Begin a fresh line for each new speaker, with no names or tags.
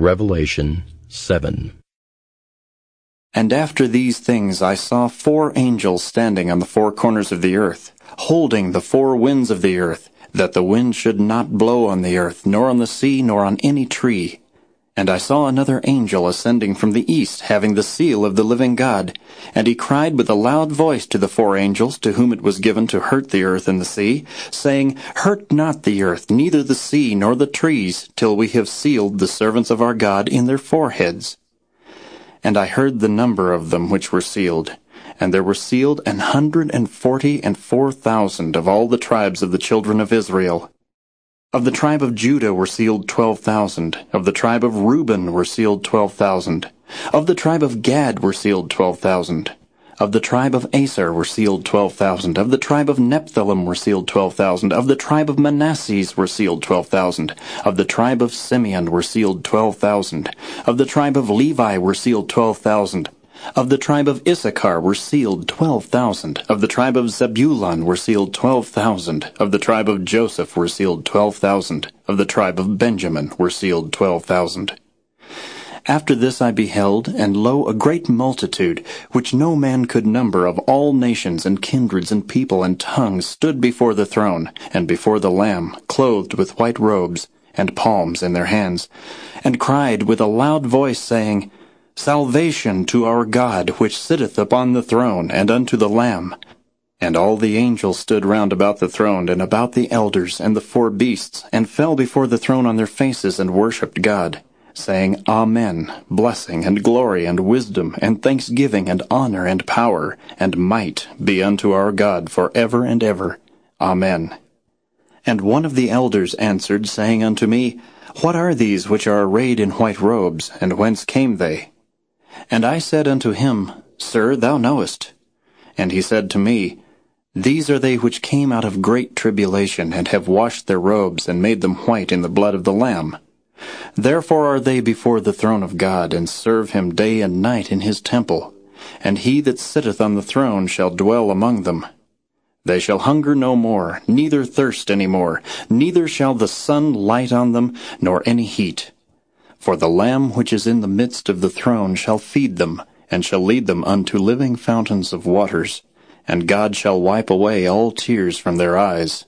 Revelation 7
And after these things I saw four angels standing on the four corners of the earth, holding the four winds of the earth, that the wind should not blow on the earth, nor on the sea, nor on any tree. And I saw another angel ascending from the east, having the seal of the living God. And he cried with a loud voice to the four angels, to whom it was given to hurt the earth and the sea, saying, Hurt not the earth, neither the sea, nor the trees, till we have sealed the servants of our God in their foreheads. And I heard the number of them which were sealed. And there were sealed an hundred and forty and four thousand of all the tribes of the children of Israel. Of the tribe of Judah were sealed twelve thousand. Of the tribe of Reuben were sealed twelve thousand. Of the tribe of Gad were sealed twelve thousand. Of the tribe of Aser were sealed twelve thousand. Of the tribe of Nephthalim were sealed twelve thousand. Of the tribe of Manasseh were sealed twelve thousand. Of the tribe of Simeon were sealed twelve thousand. Of the tribe of Levi were sealed twelve thousand. Of the tribe of Issachar were sealed twelve thousand. Of the tribe of Zebulun were sealed twelve thousand. Of the tribe of Joseph were sealed twelve thousand. Of the tribe of Benjamin were sealed twelve thousand. After this I beheld, and lo, a great multitude, which no man could number, of all nations and kindreds and people and tongues, stood before the throne, and before the Lamb, clothed with white robes, and palms in their hands, and cried with a loud voice, saying, Salvation to our God, which sitteth upon the throne, and unto the Lamb. And all the angels stood round about the throne, and about the elders, and the four beasts, and fell before the throne on their faces, and worshipped God, saying, Amen, blessing, and glory, and wisdom, and thanksgiving, and honor, and power, and might be unto our God for ever and ever. Amen. And one of the elders answered, saying unto me, What are these which are arrayed in white robes, and whence came they? And I said unto him, Sir, thou knowest. And he said to me, These are they which came out of great tribulation, and have washed their robes, and made them white in the blood of the Lamb. Therefore are they before the throne of God, and serve him day and night in his temple. And he that sitteth on the throne shall dwell among them. They shall hunger no more, neither thirst any more, neither shall the sun light on them, nor any heat. For the Lamb which is in the midst of the throne shall feed them, and shall lead them unto living fountains of waters, and God shall wipe away all tears from their eyes.